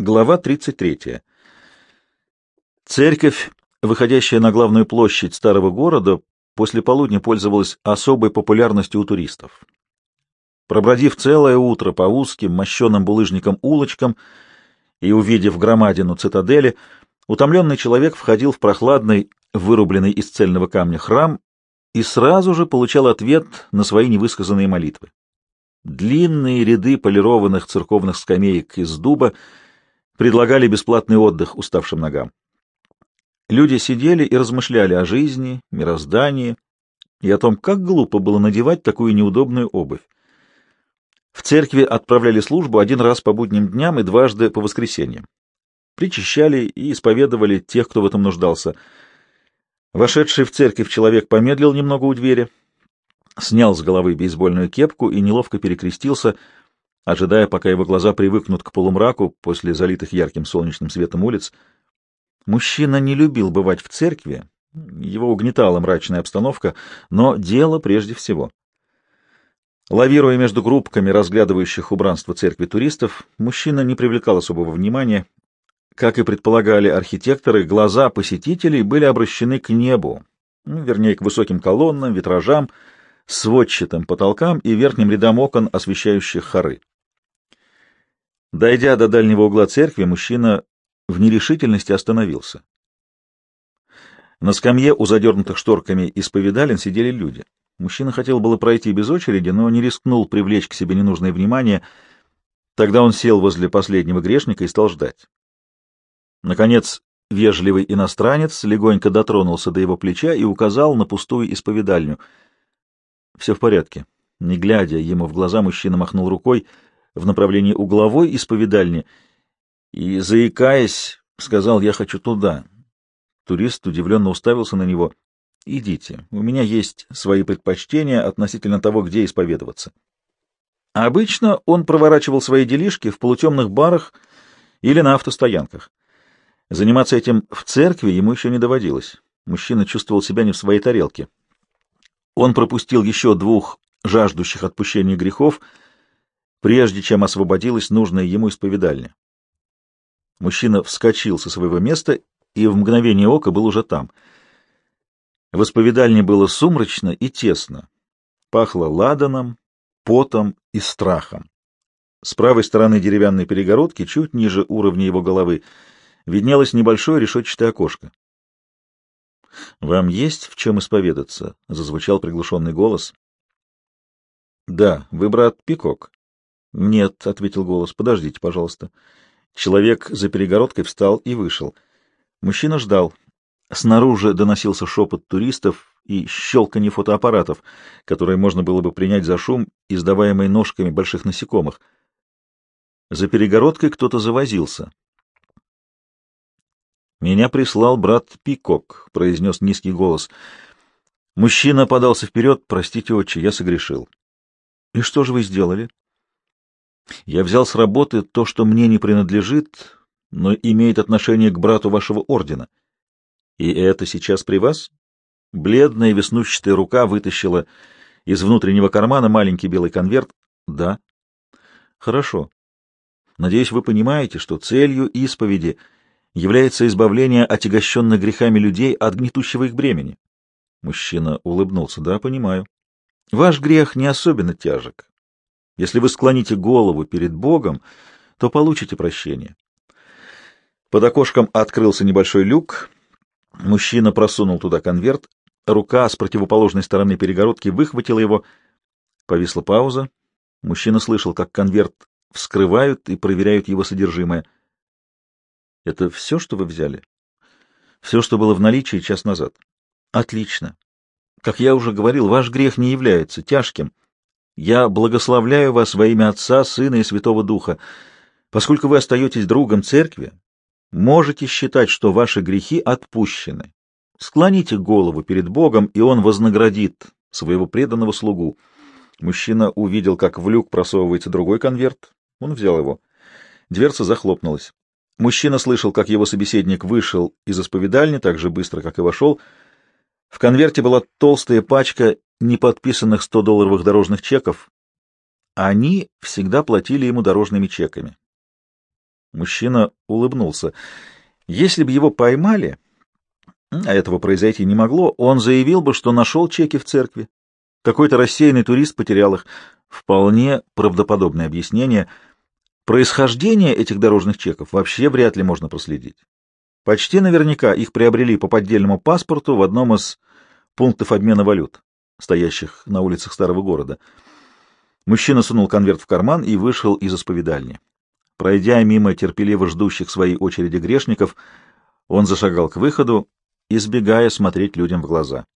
Глава 33. Церковь, выходящая на главную площадь старого города, после полудня пользовалась особой популярностью у туристов. Пробродив целое утро по узким, мощенным булыжником улочкам и увидев громадину цитадели, утомленный человек входил в прохладный, вырубленный из цельного камня храм и сразу же получал ответ на свои невысказанные молитвы. Длинные ряды полированных церковных скамеек из дуба — предлагали бесплатный отдых уставшим ногам. Люди сидели и размышляли о жизни, мироздании и о том, как глупо было надевать такую неудобную обувь. В церкви отправляли службу один раз по будним дням и дважды по воскресеньям. Причащали и исповедовали тех, кто в этом нуждался. Вошедший в церковь человек помедлил немного у двери, снял с головы бейсбольную кепку и неловко перекрестился — ожидая, пока его глаза привыкнут к полумраку после залитых ярким солнечным светом улиц. Мужчина не любил бывать в церкви, его угнетала мрачная обстановка, но дело прежде всего. Лавируя между группками разглядывающих убранство церкви туристов, мужчина не привлекал особого внимания. Как и предполагали архитекторы, глаза посетителей были обращены к небу, ну, вернее, к высоким колоннам, витражам, сводчатым потолкам и верхним рядам окон, освещающих хоры. Дойдя до дальнего угла церкви, мужчина в нерешительности остановился. На скамье у задернутых шторками исповедален сидели люди. Мужчина хотел было пройти без очереди, но не рискнул привлечь к себе ненужное внимание. Тогда он сел возле последнего грешника и стал ждать. Наконец, вежливый иностранец легонько дотронулся до его плеча и указал на пустую исповедальню. Все в порядке. Не глядя ему в глаза, мужчина махнул рукой — в направлении угловой исповедальни и, заикаясь, сказал «Я хочу туда». Турист удивленно уставился на него. «Идите, у меня есть свои предпочтения относительно того, где исповедоваться». Обычно он проворачивал свои делишки в полутемных барах или на автостоянках. Заниматься этим в церкви ему еще не доводилось. Мужчина чувствовал себя не в своей тарелке. Он пропустил еще двух жаждущих отпущения грехов — прежде чем освободилась нужная ему исповедальня. Мужчина вскочил со своего места и в мгновение ока был уже там. В исповедальне было сумрачно и тесно. Пахло ладаном, потом и страхом. С правой стороны деревянной перегородки, чуть ниже уровня его головы, виднелось небольшое решетчатое окошко. — Вам есть в чем исповедаться? — зазвучал приглушенный голос. — Да, вы брат Пикок. «Нет», — ответил голос, — «подождите, пожалуйста». Человек за перегородкой встал и вышел. Мужчина ждал. Снаружи доносился шепот туристов и щелканье фотоаппаратов, которые можно было бы принять за шум, издаваемый ножками больших насекомых. За перегородкой кто-то завозился. «Меня прислал брат Пикок», — произнес низкий голос. Мужчина подался вперед. «Простите, отче, я согрешил». «И что же вы сделали?» Я взял с работы то, что мне не принадлежит, но имеет отношение к брату вашего ордена. И это сейчас при вас? Бледная веснущатая рука вытащила из внутреннего кармана маленький белый конверт. Да. Хорошо. Надеюсь, вы понимаете, что целью исповеди является избавление отягощенных грехами людей от гнетущего их бремени. Мужчина улыбнулся. Да, понимаю. Ваш грех не особенно тяжек. Если вы склоните голову перед Богом, то получите прощение. Под окошком открылся небольшой люк. Мужчина просунул туда конверт. Рука с противоположной стороны перегородки выхватила его. Повисла пауза. Мужчина слышал, как конверт вскрывают и проверяют его содержимое. — Это все, что вы взяли? — Все, что было в наличии час назад. — Отлично. Как я уже говорил, ваш грех не является тяжким. — я благословляю вас во имя Отца, Сына и Святого Духа. Поскольку вы остаетесь другом церкви, можете считать, что ваши грехи отпущены. Склоните голову перед Богом, и Он вознаградит своего преданного слугу. Мужчина увидел, как в люк просовывается другой конверт. Он взял его. Дверца захлопнулась. Мужчина слышал, как его собеседник вышел из исповедальни так же быстро, как и вошел. В конверте была толстая пачка неподписанных 100-долларовых дорожных чеков. Они всегда платили ему дорожными чеками. Мужчина улыбнулся. Если бы его поймали, а этого произойти не могло, он заявил бы, что нашел чеки в церкви. Какой-то рассеянный турист потерял их. Вполне правдоподобное объяснение. Происхождение этих дорожных чеков вообще вряд ли можно проследить. Почти наверняка их приобрели по поддельному паспорту в одном из пунктов обмена валют, стоящих на улицах старого города. Мужчина сунул конверт в карман и вышел из исповедальни. Пройдя мимо терпеливо ждущих своей очереди грешников, он зашагал к выходу, избегая смотреть людям в глаза.